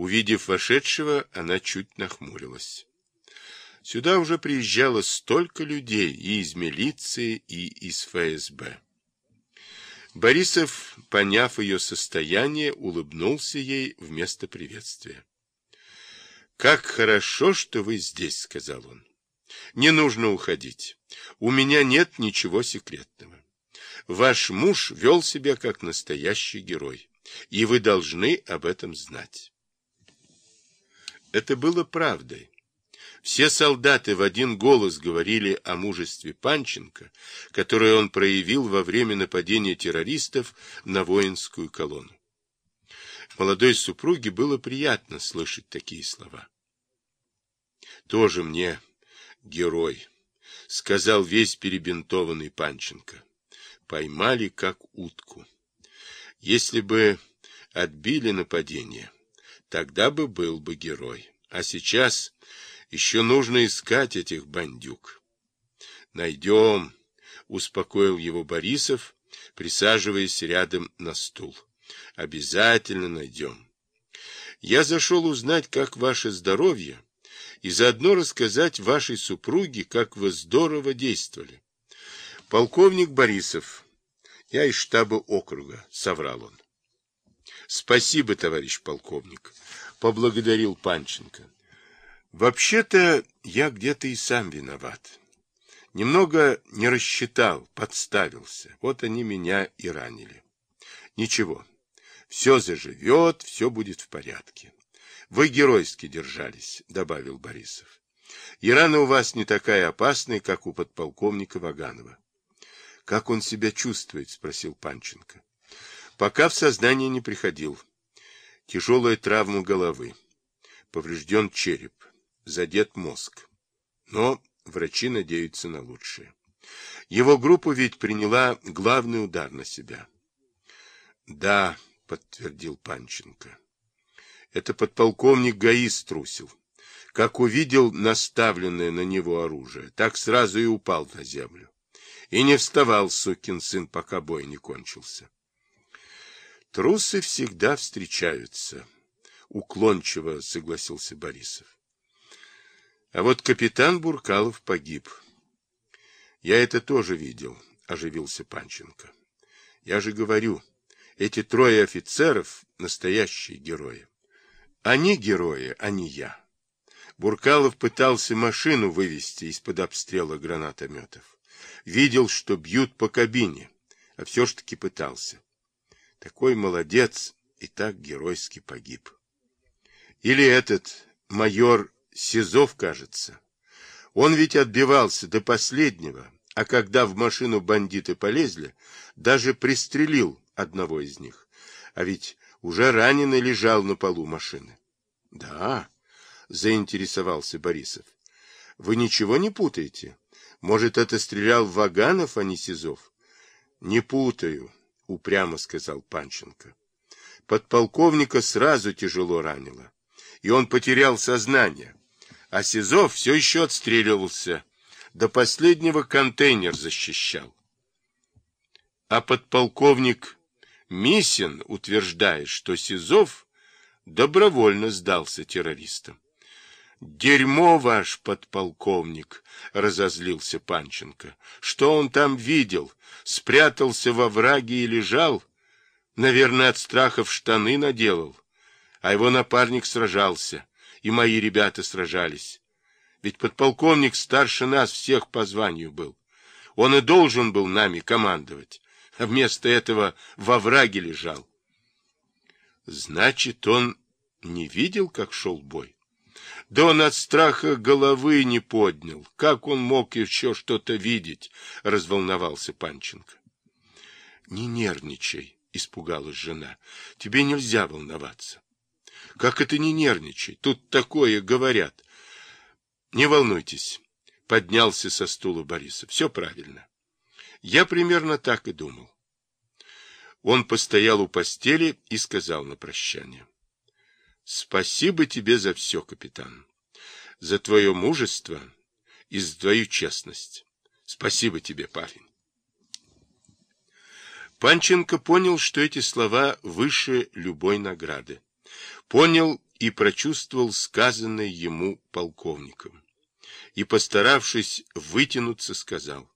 Увидев вошедшего, она чуть нахмурилась. Сюда уже приезжало столько людей и из милиции, и из ФСБ. Борисов, поняв ее состояние, улыбнулся ей вместо приветствия. «Как хорошо, что вы здесь», — сказал он. «Не нужно уходить. У меня нет ничего секретного. Ваш муж вел себя как настоящий герой, и вы должны об этом знать». Это было правдой. Все солдаты в один голос говорили о мужестве Панченко, которое он проявил во время нападения террористов на воинскую колонну. Молодой супруге было приятно слышать такие слова. «Тоже мне герой», — сказал весь перебинтованный Панченко. «Поймали как утку. Если бы отбили нападение, тогда бы был бы герой. А сейчас еще нужно искать этих бандюк. Найдем, успокоил его Борисов, присаживаясь рядом на стул. Обязательно найдем. Я зашел узнать, как ваше здоровье, и заодно рассказать вашей супруге, как вы здорово действовали. Полковник Борисов, я из штаба округа, соврал он. Спасибо, товарищ полковник, поблагодарил Панченко. Вообще-то я где-то и сам виноват. Немного не рассчитал, подставился. Вот они меня и ранили. Ничего, все заживет, все будет в порядке. Вы геройски держались, добавил Борисов. И рана у вас не такая опасная, как у подполковника Ваганова. Как он себя чувствует? спросил Панченко. Пока в сознание не приходил. Тяжелая травма головы. Поврежден череп задет мозг. Но врачи надеются на лучшее. Его группа ведь приняла главный удар на себя. Да, подтвердил Панченко. Это подполковник ГАИ струсил. Как увидел наставленное на него оружие, так сразу и упал на землю. И не вставал, сукин сын, пока бой не кончился. Трусы всегда встречаются, уклончиво согласился Борисов. А вот капитан Буркалов погиб. Я это тоже видел, оживился Панченко. Я же говорю, эти трое офицеров — настоящие герои. Они герои, а не я. Буркалов пытался машину вывести из-под обстрела гранатометов. Видел, что бьют по кабине, а все ж таки пытался. Такой молодец и так геройски погиб. Или этот майор Сизов, кажется. Он ведь отбивался до последнего, а когда в машину бандиты полезли, даже пристрелил одного из них. А ведь уже раненый лежал на полу машины. — Да, — заинтересовался Борисов. — Вы ничего не путаете? Может, это стрелял Ваганов, а не Сизов? — Не путаю, — упрямо сказал Панченко. Подполковника сразу тяжело ранило, и он потерял сознание а Сизов все еще отстреливался. До последнего контейнер защищал. А подполковник Мисин утверждает, что Сизов добровольно сдался террористам. «Дерьмо ваш подполковник!» — разозлился Панченко. «Что он там видел? Спрятался во враге и лежал? Наверное, от страха в штаны наделал. А его напарник сражался и мои ребята сражались. Ведь подполковник старше нас всех по званию был. Он и должен был нами командовать, а вместо этого во враге лежал. Значит, он не видел, как шел бой? Да он от страха головы не поднял. Как он мог еще что-то видеть? — разволновался Панченко. — Не нервничай, — испугалась жена. — Тебе нельзя волноваться. Как это не нервничай? Тут такое говорят. Не волнуйтесь, поднялся со стула Борисов. Все правильно. Я примерно так и думал. Он постоял у постели и сказал на прощание. Спасибо тебе за все, капитан. За твое мужество и за твою честность. Спасибо тебе, парень. Панченко понял, что эти слова выше любой награды. Понял и прочувствовал сказанное ему полковником. И, постаравшись вытянуться, сказал,